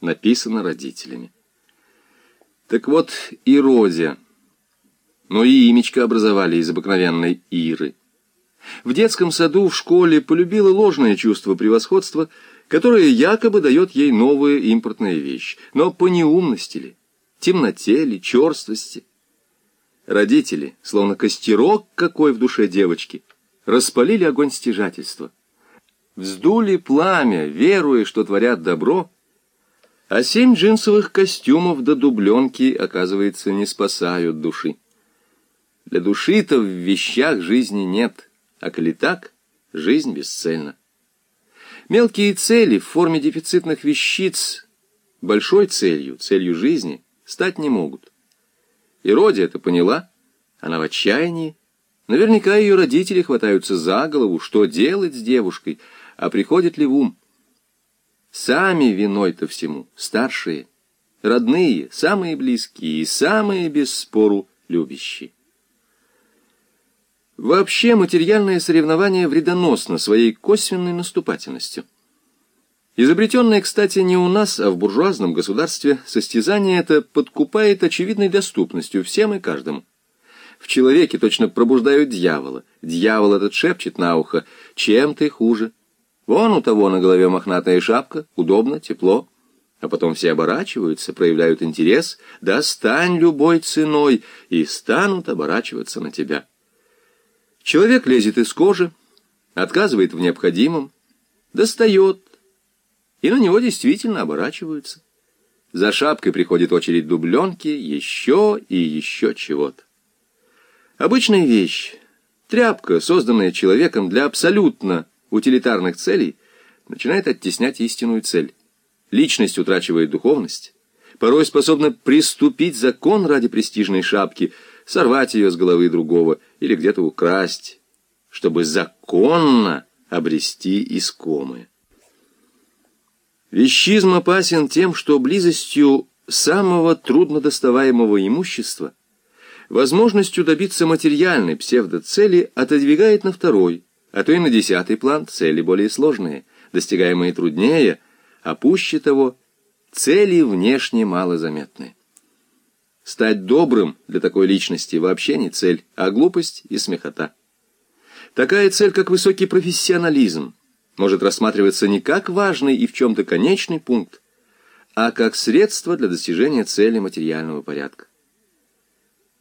написано родителями. Так вот, Иродия, но и имечко образовали из обыкновенной Иры. В детском саду, в школе полюбила ложное чувство превосходства, которое якобы дает ей новая импортная вещь. Но по неумности ли, темноте ли, черствости? Родители, словно костерок какой в душе девочки, распалили огонь стяжательства. Вздули пламя, веруя, что творят добро, а семь джинсовых костюмов до дубленки, оказывается, не спасают души. Для души-то в вещах жизни нет, а коли так, жизнь бесцельна. Мелкие цели в форме дефицитных вещиц большой целью, целью жизни, стать не могут. И Роди это поняла, она в отчаянии. Наверняка ее родители хватаются за голову, что делать с девушкой, а приходит ли в ум. Сами виной-то всему, старшие, родные, самые близкие и самые, без спору, любящие. Вообще материальное соревнование вредоносно своей косвенной наступательностью. Изобретенное, кстати, не у нас, а в буржуазном государстве, состязание это подкупает очевидной доступностью всем и каждому. В человеке точно пробуждают дьявола. Дьявол этот шепчет на ухо, чем ты хуже. Вон у того на голове мохнатая шапка, удобно, тепло. А потом все оборачиваются, проявляют интерес, достань любой ценой, и станут оборачиваться на тебя. Человек лезет из кожи, отказывает в необходимом, достает, и на него действительно оборачиваются. За шапкой приходит очередь дубленки, еще и еще чего-то. Обычная вещь, тряпка, созданная человеком для абсолютно утилитарных целей, начинает оттеснять истинную цель. Личность утрачивает духовность, порой способна приступить закон ради престижной шапки, сорвать ее с головы другого или где-то украсть, чтобы законно обрести искомое. Вещизм опасен тем, что близостью самого труднодоставаемого имущества, возможностью добиться материальной псевдоцели отодвигает на второй, а то и на десятый план цели более сложные, достигаемые труднее, а пуще того, цели внешне малозаметны. Стать добрым для такой личности вообще не цель, а глупость и смехота. Такая цель, как высокий профессионализм, может рассматриваться не как важный и в чем-то конечный пункт, а как средство для достижения цели материального порядка.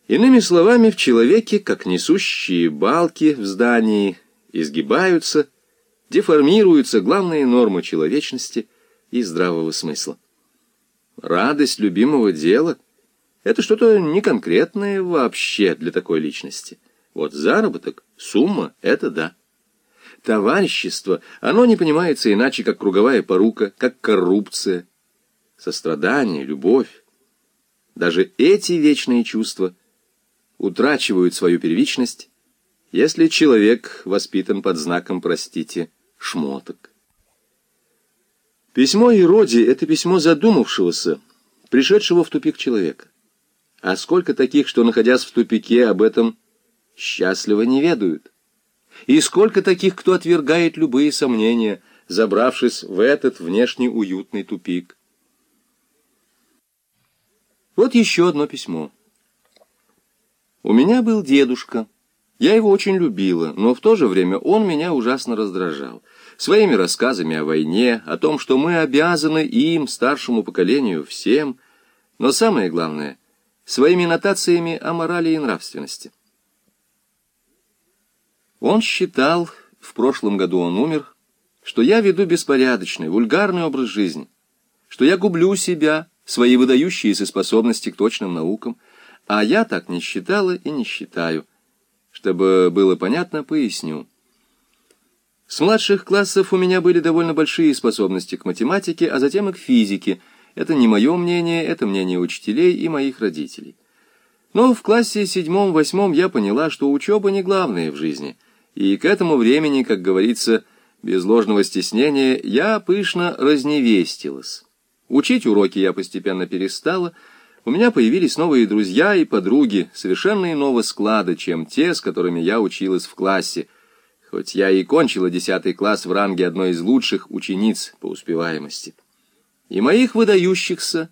Иными словами, в человеке, как несущие балки в здании, изгибаются, деформируются главные нормы человечности и здравого смысла. Радость любимого дела — это что-то неконкретное вообще для такой личности. Вот заработок, сумма — это да. Товарищество, оно не понимается иначе, как круговая порука, как коррупция, сострадание, любовь. Даже эти вечные чувства утрачивают свою первичность, если человек воспитан под знаком, простите, шмоток. Письмо Ироди — это письмо задумавшегося, пришедшего в тупик человека. А сколько таких, что, находясь в тупике, об этом счастливо не ведают? И сколько таких, кто отвергает любые сомнения, забравшись в этот внешне уютный тупик? Вот еще одно письмо. У меня был дедушка. Я его очень любила, но в то же время он меня ужасно раздражал. Своими рассказами о войне, о том, что мы обязаны им, старшему поколению, всем. Но самое главное — своими нотациями о морали и нравственности. Он считал, в прошлом году он умер, что я веду беспорядочный, вульгарный образ жизни, что я гублю себя, свои выдающиеся способности к точным наукам, а я так не считала и не считаю. Чтобы было понятно, поясню. С младших классов у меня были довольно большие способности к математике, а затем и к физике – это не мое мнение, это мнение учителей и моих родителей. Но в классе седьмом-восьмом я поняла, что учеба не главное в жизни. И к этому времени, как говорится, без ложного стеснения, я пышно разневестилась. Учить уроки я постепенно перестала. У меня появились новые друзья и подруги, совершенно иного склада, чем те, с которыми я училась в классе, хоть я и кончила десятый класс в ранге одной из лучших учениц по успеваемости. и моих выдающихся